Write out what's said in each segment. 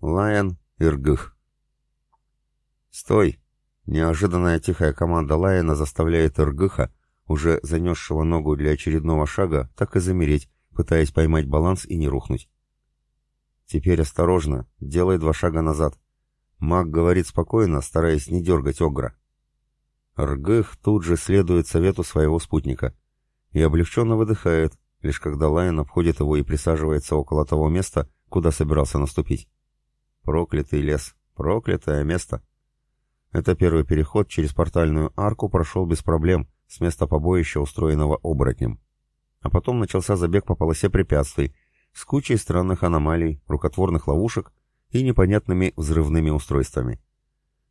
Лайон Иргых. «Стой!» Неожиданная тихая команда Лайена заставляет Иргыха, уже занесшего ногу для очередного шага, так и замереть, пытаясь поймать баланс и не рухнуть. «Теперь осторожно, делай два шага назад». Маг говорит спокойно, стараясь не дергать Огра. Ргых тут же следует совету своего спутника и облегченно выдыхает, лишь когда Лайон обходит его и присаживается около того места, куда собирался наступить. Проклятый лес, проклятое место. Это первый переход через портальную арку прошел без проблем с места побоища, устроенного оборотнем. А потом начался забег по полосе препятствий с кучей странных аномалий, рукотворных ловушек и непонятными взрывными устройствами.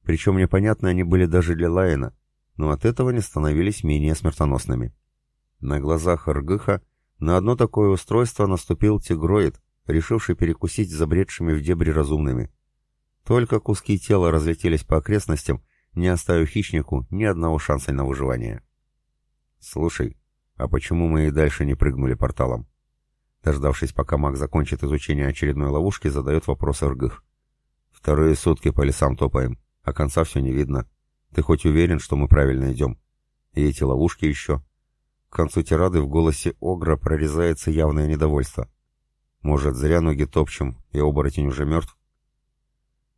Причем непонятны они были даже для Лайена, но от этого не становились менее смертоносными. На глазах Аргыха на одно такое устройство наступил тигроид, решивший перекусить забредшими в дебри разумными. Только куски тела разлетелись по окрестностям, не оставив хищнику ни одного шанса на выживание. «Слушай, а почему мы и дальше не прыгнули порталом?» Дождавшись, пока маг закончит изучение очередной ловушки, задает вопрос Эргых. «Вторые сутки по лесам топаем, а конца все не видно. Ты хоть уверен, что мы правильно идем? И эти ловушки еще?» К концу тирады в голосе Огра прорезается явное недовольство. «Может, зря ноги топчем, и оборотень уже мертв?»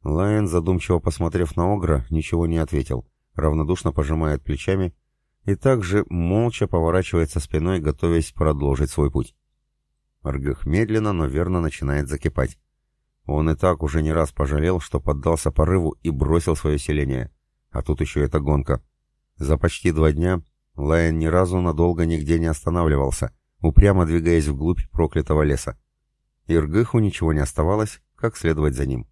Лайон, задумчиво посмотрев на Огра, ничего не ответил, равнодушно пожимает плечами и также молча поворачивается спиной, готовясь продолжить свой путь. Аргых медленно, но верно начинает закипать. Он и так уже не раз пожалел, что поддался порыву и бросил свое селение. А тут еще эта гонка. За почти два дня Лайон ни разу надолго нигде не останавливался, упрямо двигаясь вглубь проклятого леса. Иргыху ничего не оставалось, как следовать за ним.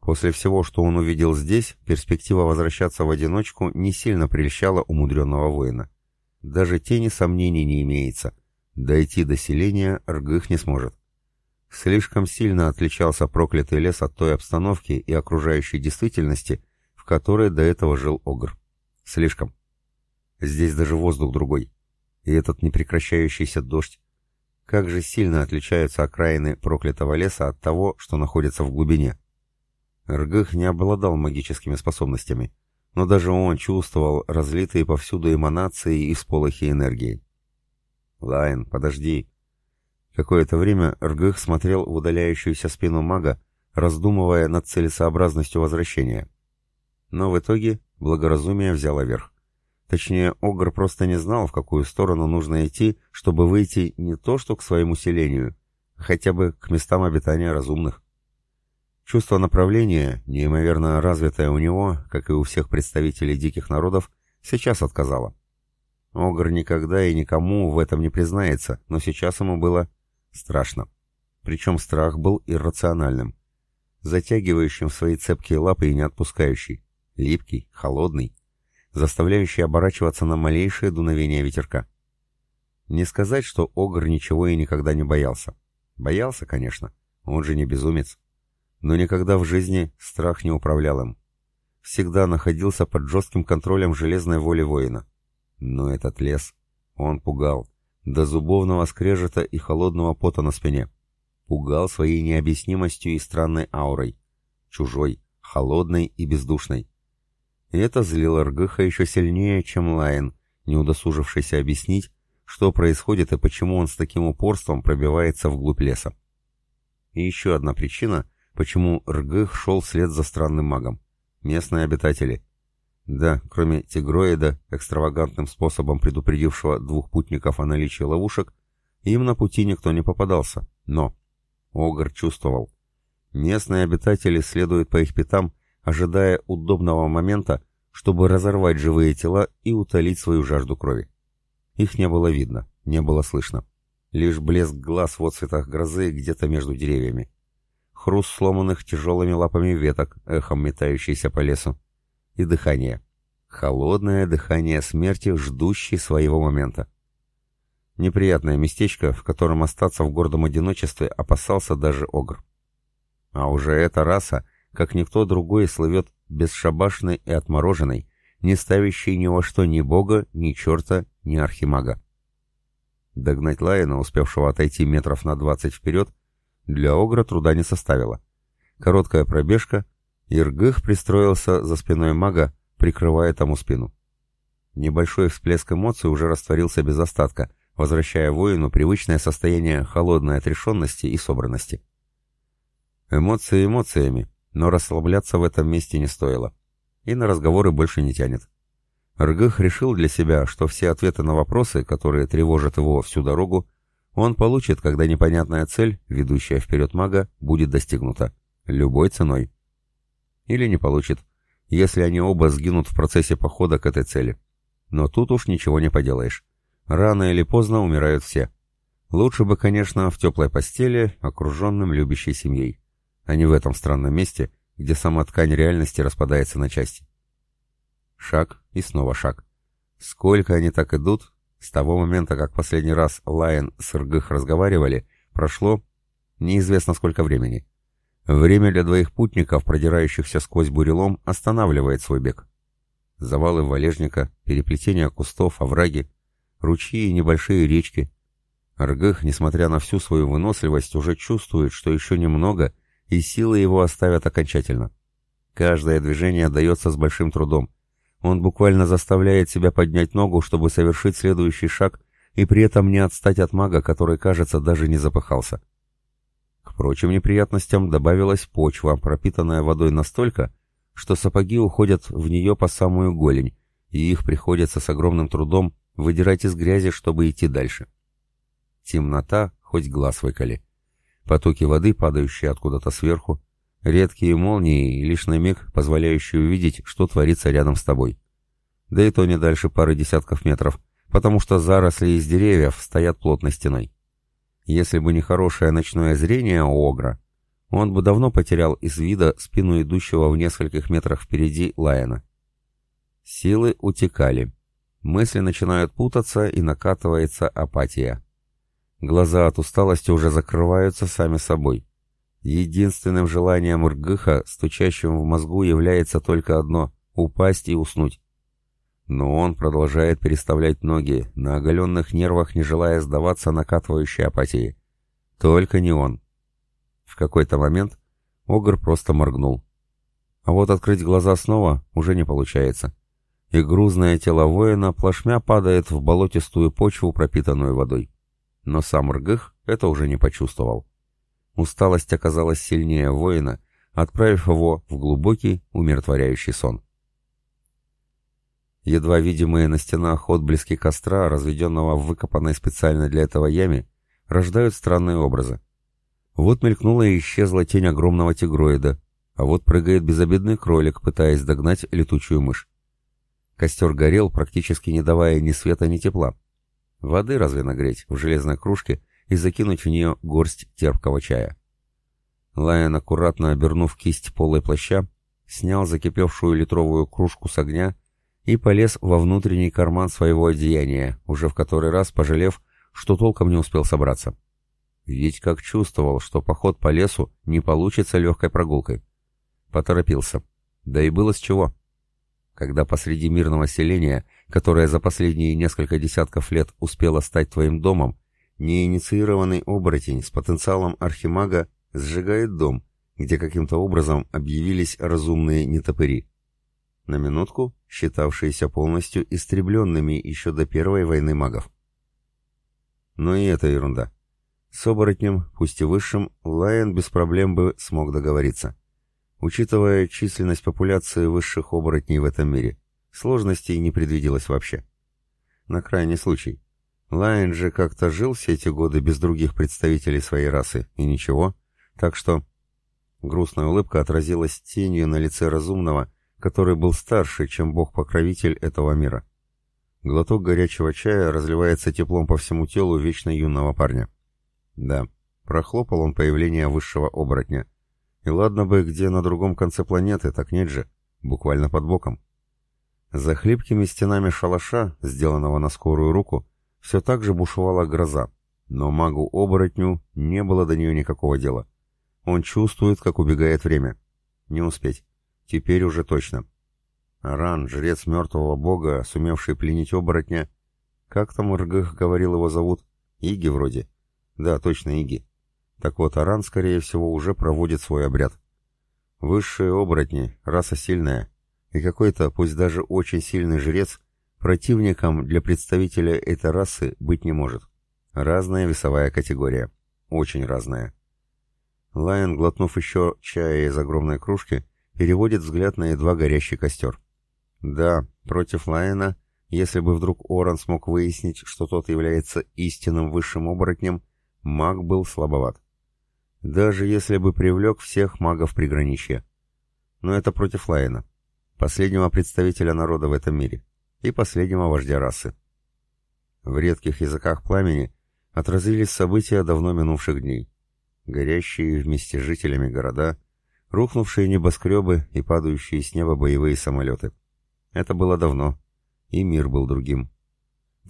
После всего, что он увидел здесь, перспектива возвращаться в одиночку не сильно прельщала умудренного воина. Даже тени сомнений не имеется. Дойти до селения Ргых не сможет. Слишком сильно отличался проклятый лес от той обстановки и окружающей действительности, в которой до этого жил Огр. Слишком. Здесь даже воздух другой. И этот непрекращающийся дождь. Как же сильно отличаются окраины проклятого леса от того, что находится в глубине. Ргых не обладал магическими способностями, но даже он чувствовал разлитые повсюду эманации и всполохи энергии. «Лайн, подожди!» Какое-то время Ргых смотрел в удаляющуюся спину мага, раздумывая над целесообразностью возвращения. Но в итоге благоразумие взяло верх. Точнее, Огр просто не знал, в какую сторону нужно идти, чтобы выйти не то что к своему селению, а хотя бы к местам обитания разумных. Чувство направления, неимоверно развитое у него, как и у всех представителей диких народов, сейчас отказало. Огр никогда и никому в этом не признается, но сейчас ему было страшно. Причем страх был иррациональным, затягивающим в свои цепкие лапы и не отпускающий, липкий, холодный, заставляющий оборачиваться на малейшее дуновение ветерка. Не сказать, что Огр ничего и никогда не боялся. Боялся, конечно, он же не безумец но никогда в жизни страх не управлял им. Всегда находился под жестким контролем железной воли воина. Но этот лес, он пугал, до зубовного скрежета и холодного пота на спине. Пугал своей необъяснимостью и странной аурой. Чужой, холодной и бездушной. И это злило Ргыха еще сильнее, чем Лайн, не удосужившийся объяснить, что происходит и почему он с таким упорством пробивается вглубь леса. И еще одна причина, почему Ргых шел вслед за странным магом. Местные обитатели. Да, кроме тигроида, экстравагантным способом предупредившего двух путников о наличии ловушек, им на пути никто не попадался. Но Огр чувствовал. Местные обитатели следуют по их пятам, ожидая удобного момента, чтобы разорвать живые тела и утолить свою жажду крови. Их не было видно, не было слышно. Лишь блеск глаз в отцветах грозы где-то между деревьями хруст сломанных тяжелыми лапами веток, эхом метающийся по лесу, и дыхание. Холодное дыхание смерти, ждущей своего момента. Неприятное местечко, в котором остаться в гордом одиночестве опасался даже Огр. А уже эта раса, как никто другой, слывет бесшабашной и отмороженной, не ставящей ни во что ни бога, ни черта, ни архимага. Догнать Лайена, успевшего отойти метров на двадцать вперед, для Огра труда не составило. Короткая пробежка, и Ргых пристроился за спиной мага, прикрывая тому спину. Небольшой всплеск эмоций уже растворился без остатка, возвращая воину привычное состояние холодной отрешенности и собранности. Эмоции эмоциями, но расслабляться в этом месте не стоило. И на разговоры больше не тянет. Ргых решил для себя, что все ответы на вопросы, которые тревожат его всю дорогу, он получит, когда непонятная цель, ведущая вперед мага, будет достигнута. Любой ценой. Или не получит, если они оба сгинут в процессе похода к этой цели. Но тут уж ничего не поделаешь. Рано или поздно умирают все. Лучше бы, конечно, в теплой постели, окруженным любящей семьей, а не в этом странном месте, где сама ткань реальности распадается на части. Шаг и снова шаг. Сколько они так идут, с того момента, как последний раз Лайен с Иргых разговаривали, прошло неизвестно сколько времени. Время для двоих путников, продирающихся сквозь бурелом, останавливает свой бег. Завалы валежника, переплетения кустов, овраги, ручьи и небольшие речки. Аргых, несмотря на всю свою выносливость, уже чувствует, что еще немного, и силы его оставят окончательно. Каждое движение дается с большим трудом, он буквально заставляет себя поднять ногу, чтобы совершить следующий шаг, и при этом не отстать от мага, который, кажется, даже не запыхался. К прочим неприятностям добавилась почва, пропитанная водой настолько, что сапоги уходят в нее по самую голень, и их приходится с огромным трудом выдирать из грязи, чтобы идти дальше. Темнота, хоть глаз выколи. Потоки воды, падающие откуда-то сверху, Редкие молнии, лишь на миг позволяющие увидеть, что творится рядом с тобой. Да и то не дальше пары десятков метров, потому что заросли из деревьев стоят плотной стеной. Если бы не хорошее ночное зрение у Огра, он бы давно потерял из вида спину идущего в нескольких метрах впереди Лайена. Силы утекали. Мысли начинают путаться и накатывается апатия. Глаза от усталости уже закрываются сами собой. Единственным желанием Ургыха, стучащим в мозгу, является только одно — упасть и уснуть. Но он продолжает переставлять ноги, на оголенных нервах не желая сдаваться накатывающей апатии. Только не он. В какой-то момент Огр просто моргнул. А вот открыть глаза снова уже не получается. И грузное тело воина плашмя падает в болотистую почву, пропитанную водой. Но сам Ргых это уже не почувствовал. Усталость оказалась сильнее воина, отправив его в глубокий, умиротворяющий сон. Едва видимые на стенах отблески костра, разведенного в выкопанной специально для этого яме, рождают странные образы. Вот мелькнула и исчезла тень огромного тигроида, а вот прыгает безобидный кролик, пытаясь догнать летучую мышь. Костер горел, практически не давая ни света, ни тепла. Воды разве нагреть в железной кружке и закинуть в нее горсть терпкого чая. Лайон, аккуратно обернув кисть полой плаща, снял закипевшую литровую кружку с огня и полез во внутренний карман своего одеяния, уже в который раз пожалев, что толком не успел собраться. Ведь как чувствовал, что поход по лесу не получится легкой прогулкой. Поторопился. Да и было с чего. Когда посреди мирного селения, которое за последние несколько десятков лет успело стать твоим домом, Неинициированный оборотень с потенциалом архимага сжигает дом, где каким-то образом объявились разумные нетопыри. На минутку считавшиеся полностью истребленными еще до первой войны магов. Но и это ерунда. С оборотнем, пусть и высшим, Лайон без проблем бы смог договориться. Учитывая численность популяции высших оборотней в этом мире, сложностей не предвиделось вообще. На крайний случай, Лайн же как-то жил все эти годы без других представителей своей расы, и ничего. Так что... Грустная улыбка отразилась тенью на лице разумного, который был старше, чем бог-покровитель этого мира. Глоток горячего чая разливается теплом по всему телу вечно юного парня. Да, прохлопал он появление высшего оборотня. И ладно бы где на другом конце планеты, так нет же, буквально под боком. За хлипкими стенами шалаша, сделанного на скорую руку, все так же бушевала гроза, но магу-оборотню не было до нее никакого дела. Он чувствует, как убегает время. Не успеть. Теперь уже точно. Аран, жрец мертвого бога, сумевший пленить оборотня... Как там Иргых говорил его зовут? Иги вроде. Да, точно Иги. Так вот, Аран, скорее всего, уже проводит свой обряд. Высшие оборотни, раса сильная, и какой-то, пусть даже очень сильный жрец, противником для представителя этой расы быть не может. Разная весовая категория. Очень разная. Лайон, глотнув еще чая из огромной кружки, переводит взгляд на едва горящий костер. Да, против Лайона, если бы вдруг Оран смог выяснить, что тот является истинным высшим оборотнем, маг был слабоват. Даже если бы привлек всех магов приграничья. Но это против Лайена, последнего представителя народа в этом мире и последнего вождя расы. В редких языках пламени отразились события давно минувших дней. Горящие вместе с жителями города, рухнувшие небоскребы и падающие с неба боевые самолеты. Это было давно, и мир был другим.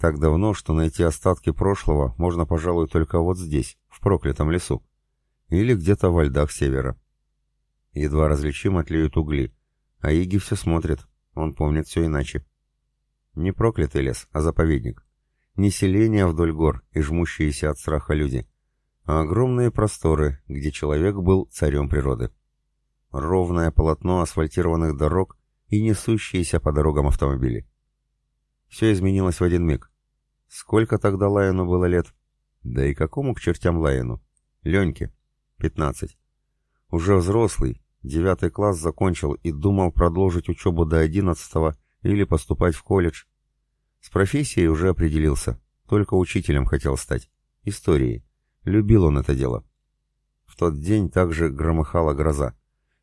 Так давно, что найти остатки прошлого можно, пожалуй, только вот здесь, в проклятом лесу. Или где-то во льдах севера. Едва различимо тлеют угли, а Иги все смотрит, он помнит все иначе. Не проклятый лес, а заповедник. Не селение вдоль гор и жмущиеся от страха люди, а огромные просторы, где человек был царем природы. Ровное полотно асфальтированных дорог и несущиеся по дорогам автомобили. Все изменилось в один миг. Сколько тогда Лайону было лет? Да и какому к чертям Лайону? Леньке. Пятнадцать. Уже взрослый, девятый класс закончил и думал продолжить учебу до одиннадцатого или поступать в колледж. С профессией уже определился, только учителем хотел стать. Историей. Любил он это дело. В тот день также громыхала гроза.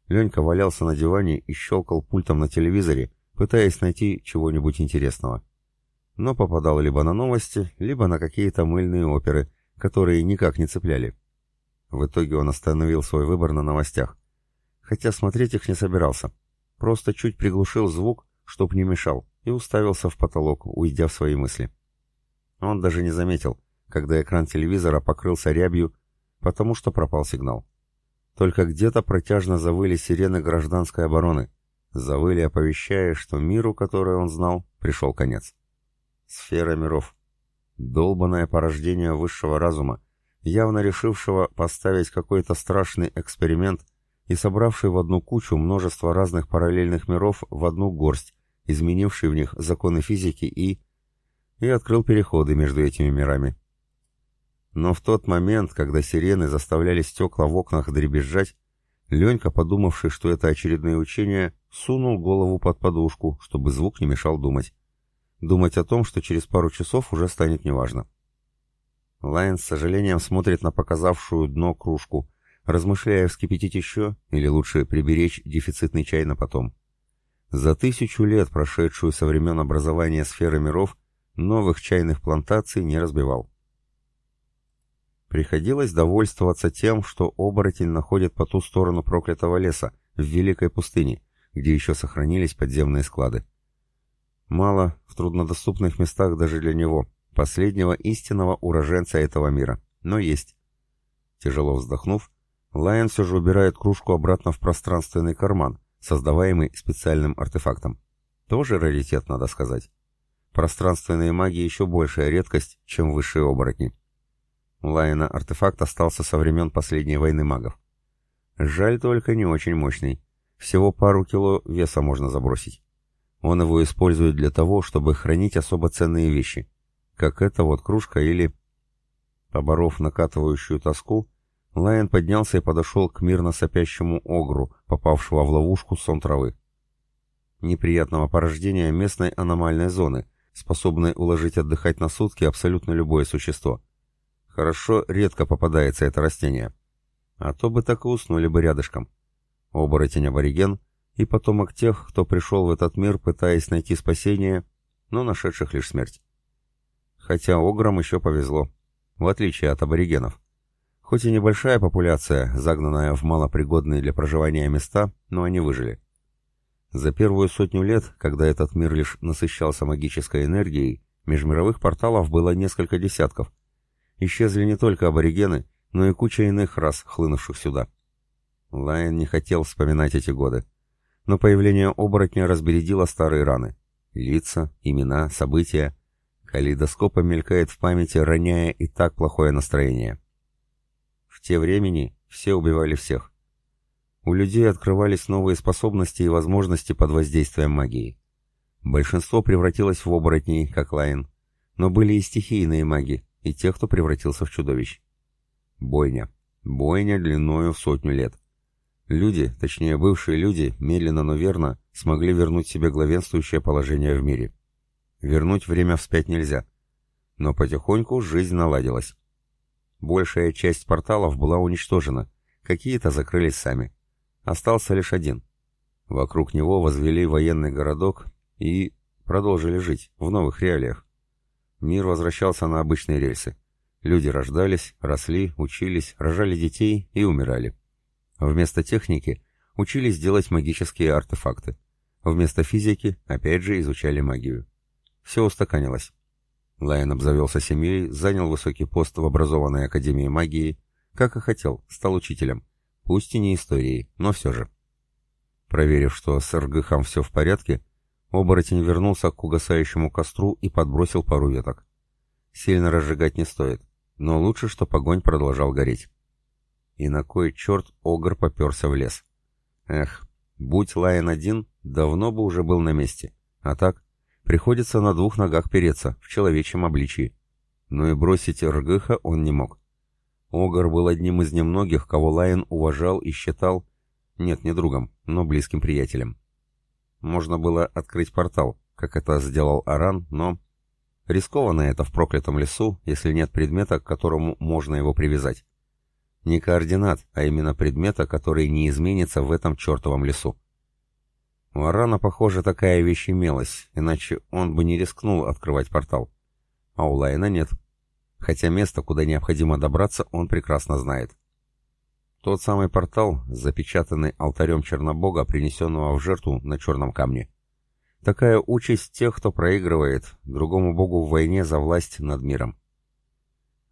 Ленька валялся на диване и щелкал пультом на телевизоре, пытаясь найти чего-нибудь интересного. Но попадал либо на новости, либо на какие-то мыльные оперы, которые никак не цепляли. В итоге он остановил свой выбор на новостях. Хотя смотреть их не собирался. Просто чуть приглушил звук, чтоб не мешал, и уставился в потолок, уйдя в свои мысли. Он даже не заметил, когда экран телевизора покрылся рябью, потому что пропал сигнал. Только где-то протяжно завыли сирены гражданской обороны, завыли, оповещая, что миру, который он знал, пришел конец. Сфера миров. Долбанное порождение высшего разума, явно решившего поставить какой-то страшный эксперимент и собравший в одну кучу множество разных параллельных миров в одну горсть, изменивший в них законы физики и... и открыл переходы между этими мирами. Но в тот момент, когда сирены заставляли стекла в окнах дребезжать, Ленька, подумавший, что это очередные учения, сунул голову под подушку, чтобы звук не мешал думать. Думать о том, что через пару часов уже станет неважно. Лайн с сожалением смотрит на показавшую дно кружку, размышляя, вскипятить еще, или лучше приберечь дефицитный чай на потом. За тысячу лет, прошедшую со времен образования сферы миров, новых чайных плантаций не разбивал. Приходилось довольствоваться тем, что оборотень находит по ту сторону проклятого леса, в Великой пустыне, где еще сохранились подземные склады. Мало в труднодоступных местах даже для него, последнего истинного уроженца этого мира, но есть. Тяжело вздохнув, Лайон все же убирает кружку обратно в пространственный карман, создаваемый специальным артефактом. Тоже раритет, надо сказать. Пространственные маги еще большая редкость, чем высшие оборотни. У Лайена артефакт остался со времен последней войны магов. Жаль только не очень мощный. Всего пару кило веса можно забросить. Он его использует для того, чтобы хранить особо ценные вещи, как эта вот кружка или... Поборов накатывающую тоску, Лайон поднялся и подошел к мирно сопящему огру, попавшего в ловушку сон травы. Неприятного порождения местной аномальной зоны, способной уложить отдыхать на сутки абсолютно любое существо. Хорошо редко попадается это растение. А то бы так и уснули бы рядышком. Оборотень-абориген и потомок тех, кто пришел в этот мир, пытаясь найти спасение, но нашедших лишь смерть. Хотя ограм еще повезло, в отличие от аборигенов. Хоть и небольшая популяция, загнанная в малопригодные для проживания места, но они выжили. За первую сотню лет, когда этот мир лишь насыщался магической энергией, межмировых порталов было несколько десятков. Исчезли не только аборигены, но и куча иных рас, хлынувших сюда. Лайон не хотел вспоминать эти годы. Но появление оборотня разбередило старые раны. Лица, имена, события. Калейдоскопом мелькает в памяти, роняя и так плохое настроение. В те времени все убивали всех. У людей открывались новые способности и возможности под воздействием магии. Большинство превратилось в оборотней, как Лайн, но были и стихийные маги, и те, кто превратился в чудовищ. Бойня. Бойня длиною в сотню лет. Люди, точнее бывшие люди, медленно, но верно, смогли вернуть себе главенствующее положение в мире. Вернуть время вспять нельзя. Но потихоньку жизнь наладилась. Большая часть порталов была уничтожена, какие-то закрылись сами. Остался лишь один. Вокруг него возвели военный городок и продолжили жить в новых реалиях. Мир возвращался на обычные рельсы. Люди рождались, росли, учились, рожали детей и умирали. Вместо техники учились делать магические артефакты. Вместо физики опять же изучали магию. Все устаканилось. Лайон обзавелся семьей, занял высокий пост в образованной академии магии, как и хотел, стал учителем. Пусть и не историей, но все же. Проверив, что с РГХом все в порядке, оборотень вернулся к угасающему костру и подбросил пару веток. Сильно разжигать не стоит, но лучше, что огонь продолжал гореть. И на кой черт Огр поперся в лес? Эх, будь Лайон один, давно бы уже был на месте. А так, приходится на двух ногах переться, в человечьем обличии. Но и бросить Ргыха он не мог. Огр был одним из немногих, кого Лайон уважал и считал, нет, не другом, но близким приятелем. Можно было открыть портал, как это сделал Аран, но... Рискованно это в проклятом лесу, если нет предмета, к которому можно его привязать. Не координат, а именно предмета, который не изменится в этом чертовом лесу. У Арана, похоже, такая вещь имелась, иначе он бы не рискнул открывать портал. А у Лайна нет хотя место, куда необходимо добраться, он прекрасно знает. Тот самый портал, запечатанный алтарем Чернобога, принесенного в жертву на черном камне. Такая участь тех, кто проигрывает другому богу в войне за власть над миром.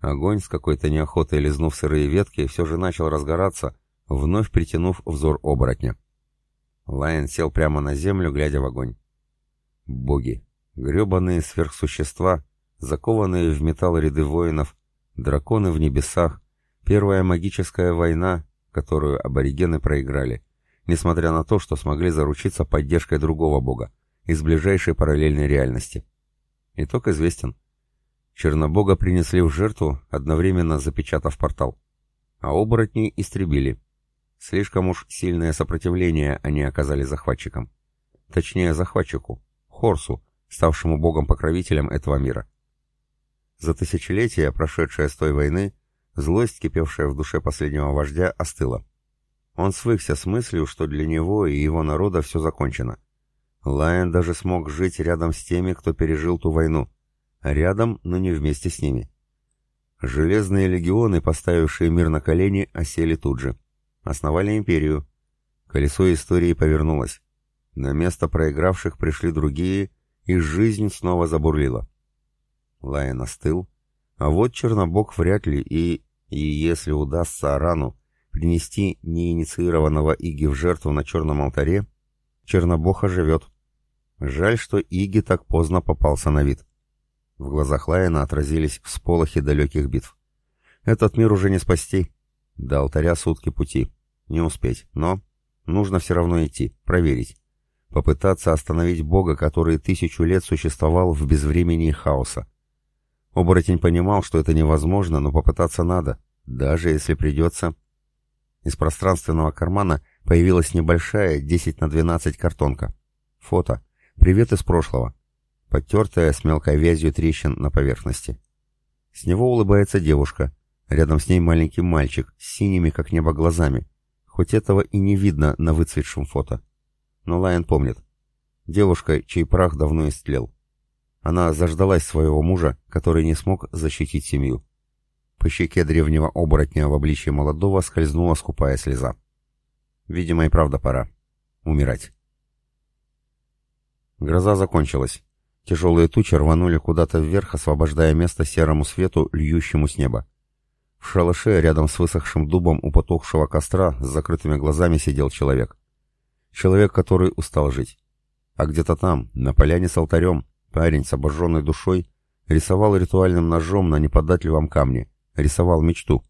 Огонь с какой-то неохотой лизнув сырые ветки, все же начал разгораться, вновь притянув взор оборотня. Лайон сел прямо на землю, глядя в огонь. Боги, гребаные сверхсущества, закованные в металл ряды воинов, драконы в небесах, первая магическая война, которую аборигены проиграли, несмотря на то, что смогли заручиться поддержкой другого бога из ближайшей параллельной реальности. Итог известен. Чернобога принесли в жертву, одновременно запечатав портал. А оборотней истребили. Слишком уж сильное сопротивление они оказали захватчикам. Точнее, захватчику, Хорсу, ставшему богом-покровителем этого мира. За тысячелетия, прошедшие с той войны, злость, кипевшая в душе последнего вождя, остыла. Он свыкся с мыслью, что для него и его народа все закончено. Лайон даже смог жить рядом с теми, кто пережил ту войну. Рядом, но не вместе с ними. Железные легионы, поставившие мир на колени, осели тут же. Основали империю. Колесо истории повернулось. На место проигравших пришли другие, и жизнь снова забурлила. Лайон остыл. А вот Чернобог вряд ли и... И если удастся Арану принести неинициированного Иги в жертву на черном алтаре, Чернобог оживет. Жаль, что Иги так поздно попался на вид. В глазах Лайена отразились всполохи далеких битв. Этот мир уже не спасти. До алтаря сутки пути. Не успеть, но... Нужно все равно идти, проверить. Попытаться остановить Бога, который тысячу лет существовал в безвремении хаоса. Оборотень понимал, что это невозможно, но попытаться надо, даже если придется. Из пространственного кармана появилась небольшая 10 на 12 картонка. Фото. Привет из прошлого. Подтертая с мелкой вязью трещин на поверхности. С него улыбается девушка. Рядом с ней маленький мальчик с синими, как небо, глазами. Хоть этого и не видно на выцветшем фото. Но Лайон помнит. Девушка, чей прах давно истлел. Она заждалась своего мужа, который не смог защитить семью. По щеке древнего оборотня в обличье молодого скользнула скупая слеза. Видимо, и правда пора. Умирать. Гроза закончилась. Тяжелые тучи рванули куда-то вверх, освобождая место серому свету, льющему с неба. В шалаше рядом с высохшим дубом у потухшего костра с закрытыми глазами сидел человек. Человек, который устал жить. А где-то там, на поляне с алтарем, Парень с обожженной душой рисовал ритуальным ножом на неподатливом камне, рисовал мечту.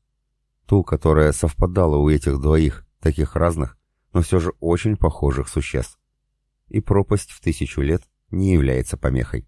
Ту, которая совпадала у этих двоих, таких разных, но все же очень похожих существ. И пропасть в тысячу лет не является помехой.